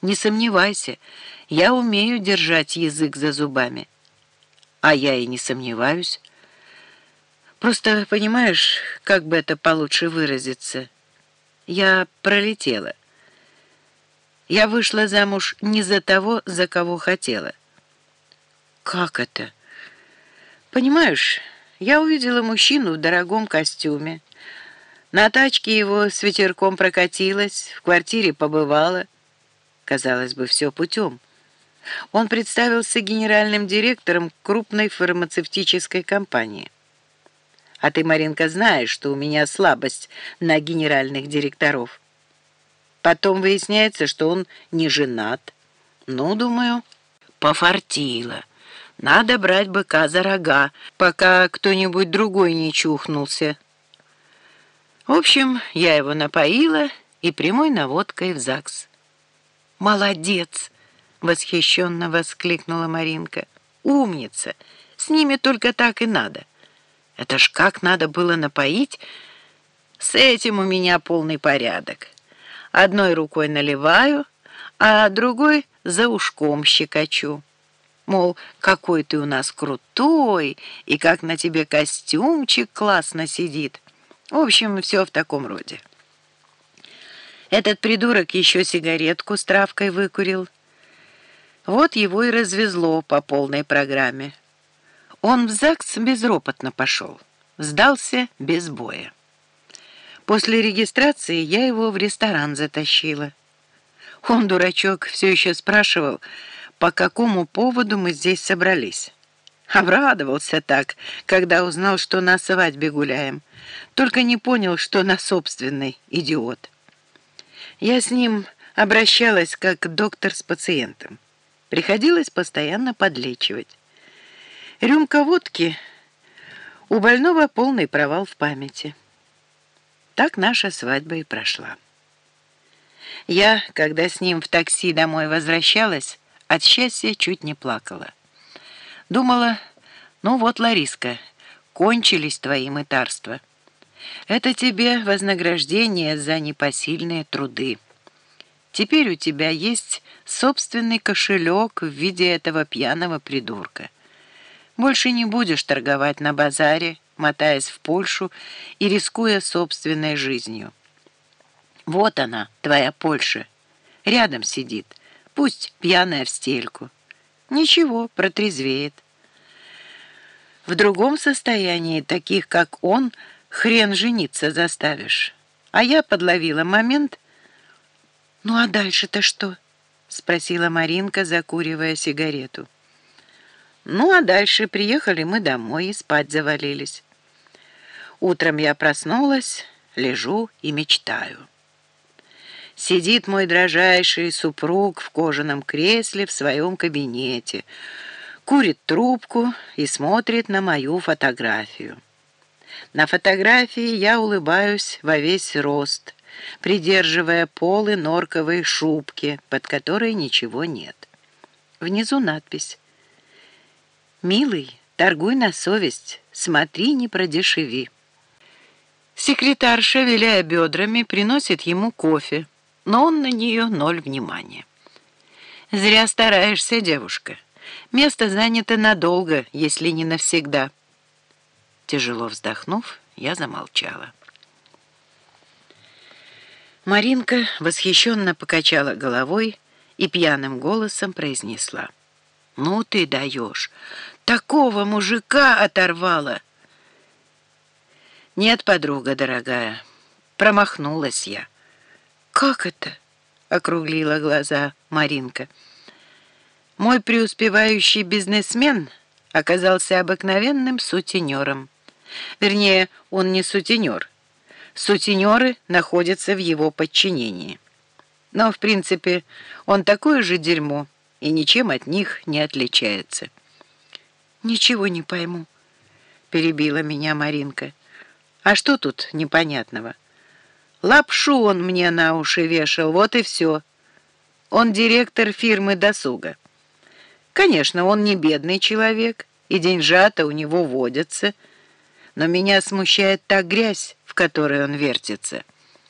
Не сомневайся, я умею держать язык за зубами. А я и не сомневаюсь. Просто, понимаешь, как бы это получше выразиться? Я пролетела. Я вышла замуж не за того, за кого хотела. Как это? Понимаешь, я увидела мужчину в дорогом костюме. На тачке его с ветерком прокатилась, в квартире побывала. Казалось бы, все путем. Он представился генеральным директором крупной фармацевтической компании. А ты, Маринка, знаешь, что у меня слабость на генеральных директоров. Потом выясняется, что он не женат. Ну, думаю, пофартило. Надо брать быка за рога, пока кто-нибудь другой не чухнулся. В общем, я его напоила и прямой наводкой в ЗАГС. «Молодец!» — восхищенно воскликнула Маринка. «Умница! С ними только так и надо. Это ж как надо было напоить? С этим у меня полный порядок. Одной рукой наливаю, а другой за ушком щекочу. Мол, какой ты у нас крутой, и как на тебе костюмчик классно сидит. В общем, все в таком роде». Этот придурок еще сигаретку с травкой выкурил. Вот его и развезло по полной программе. Он в ЗАГС безропотно пошел, сдался без боя. После регистрации я его в ресторан затащила. Он, дурачок, все еще спрашивал, по какому поводу мы здесь собрались. Обрадовался так, когда узнал, что на свадьбе гуляем. Только не понял, что на собственный идиот. Я с ним обращалась как доктор с пациентом. Приходилось постоянно подлечивать. Рюмка водки, у больного полный провал в памяти. Так наша свадьба и прошла. Я, когда с ним в такси домой возвращалась, от счастья чуть не плакала. Думала, ну вот, Лариска, кончились твои мытарства. Это тебе вознаграждение за непосильные труды. Теперь у тебя есть собственный кошелек в виде этого пьяного придурка. Больше не будешь торговать на базаре, мотаясь в Польшу и рискуя собственной жизнью. Вот она, твоя Польша. Рядом сидит, пусть пьяная в стельку. Ничего, протрезвеет. В другом состоянии, таких как он, хрен жениться заставишь. А я подловила момент. «Ну а дальше-то что?» — спросила Маринка, закуривая сигарету. Ну а дальше приехали мы домой и спать завалились. Утром я проснулась, лежу и мечтаю. Сидит мой дрожайший супруг в кожаном кресле в своем кабинете, курит трубку и смотрит на мою фотографию. На фотографии я улыбаюсь во весь рост, придерживая полы норковой шубки, под которой ничего нет. Внизу надпись «Милый, торгуй на совесть, смотри, не продешеви». Секретарша, виляя бедрами, приносит ему кофе, но он на нее ноль внимания. «Зря стараешься, девушка. Место занято надолго, если не навсегда». Тяжело вздохнув, я замолчала. Маринка восхищенно покачала головой и пьяным голосом произнесла. «Ну ты даешь! Такого мужика оторвала!» «Нет, подруга дорогая, промахнулась я». «Как это?» — округлила глаза Маринка. «Мой преуспевающий бизнесмен оказался обыкновенным сутенером». Вернее, он не сутенер. Сутенеры находятся в его подчинении. Но, в принципе, он такое же дерьмо и ничем от них не отличается. «Ничего не пойму», — перебила меня Маринка. «А что тут непонятного? Лапшу он мне на уши вешал, вот и все. Он директор фирмы «Досуга». Конечно, он не бедный человек, и деньжата у него водятся — но меня смущает та грязь, в которой он вертится».